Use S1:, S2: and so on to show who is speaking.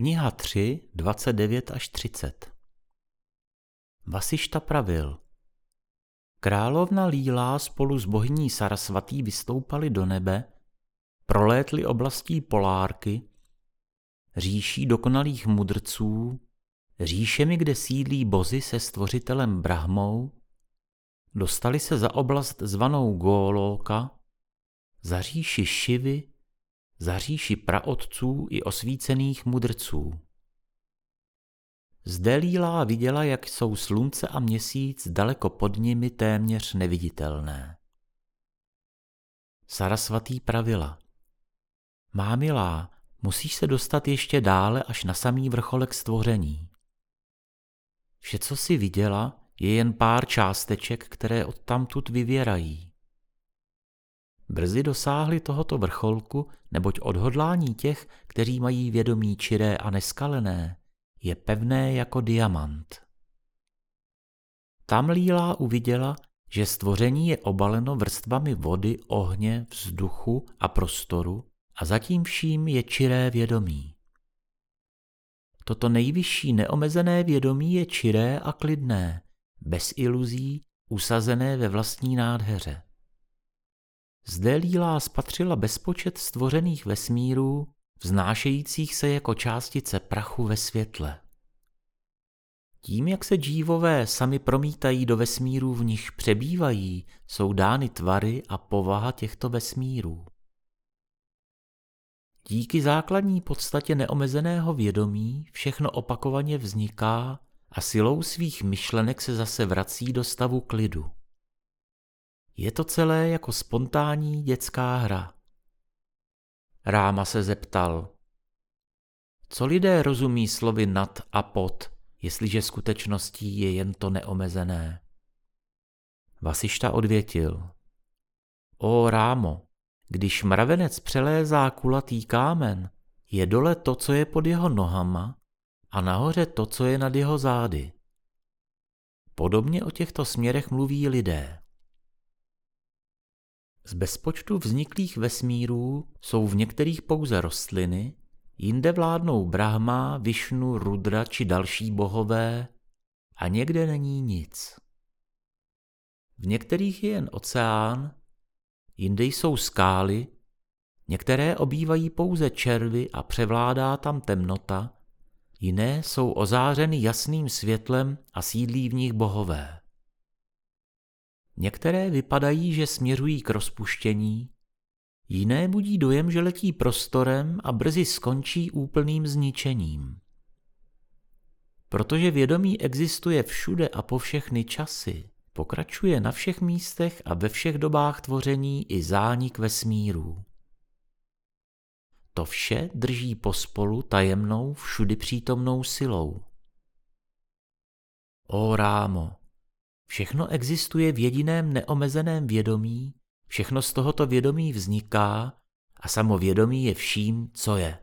S1: Kniha 3, 29 až 30 Vasišta pravil. Královna Lílá spolu s bohyní Sarasvatý vystoupali do nebe, prolétli oblastí Polárky, říší dokonalých mudrců, říšemi, kde sídlí bozy se stvořitelem Brahmou, dostali se za oblast zvanou Góloka, za říši Šivy, za říši praotců i osvícených mudrců. Zde Lílá viděla, jak jsou slunce a měsíc daleko pod nimi téměř neviditelné. Sarasvatý pravila. Má milá, musíš se dostat ještě dále až na samý vrcholek stvoření. Vše, co si viděla, je jen pár částeček, které odtamtud vyvěrají. Brzy dosáhli tohoto vrcholku, neboť odhodlání těch, kteří mají vědomí čiré a neskalené, je pevné jako diamant. Tam Lílá uviděla, že stvoření je obaleno vrstvami vody, ohně, vzduchu a prostoru a zatím vším je čiré vědomí. Toto nejvyšší neomezené vědomí je čiré a klidné, bez iluzí, usazené ve vlastní nádheře. Zde Lílá spatřila bezpočet stvořených vesmírů, vznášejících se jako částice prachu ve světle. Tím, jak se dívové sami promítají do vesmírů, v nich přebývají, jsou dány tvary a povaha těchto vesmírů. Díky základní podstatě neomezeného vědomí všechno opakovaně vzniká a silou svých myšlenek se zase vrací do stavu klidu. Je to celé jako spontánní dětská hra. Ráma se zeptal, co lidé rozumí slovy nad a pod, jestliže skutečností je jen to neomezené. Vasišta odvětil, o Rámo, když mravenec přelézá kulatý kámen, je dole to, co je pod jeho nohama a nahoře to, co je nad jeho zády. Podobně o těchto směrech mluví lidé. Z bezpočtu vzniklých vesmírů jsou v některých pouze rostliny, jinde vládnou Brahma, Višnu, Rudra či další bohové a někde není nic. V některých je jen oceán, jinde jsou skály, některé obývají pouze červy a převládá tam temnota, jiné jsou ozářeny jasným světlem a sídlí v nich bohové. Některé vypadají, že směřují k rozpuštění, jiné budí dojem, že letí prostorem a brzy skončí úplným zničením. Protože vědomí existuje všude a po všechny časy, pokračuje na všech místech a ve všech dobách tvoření i zánik vesmíru. To vše drží pospolu tajemnou všudy přítomnou silou. O Rámo, Všechno existuje v jediném neomezeném vědomí, všechno z tohoto vědomí vzniká a samo vědomí je vším, co je.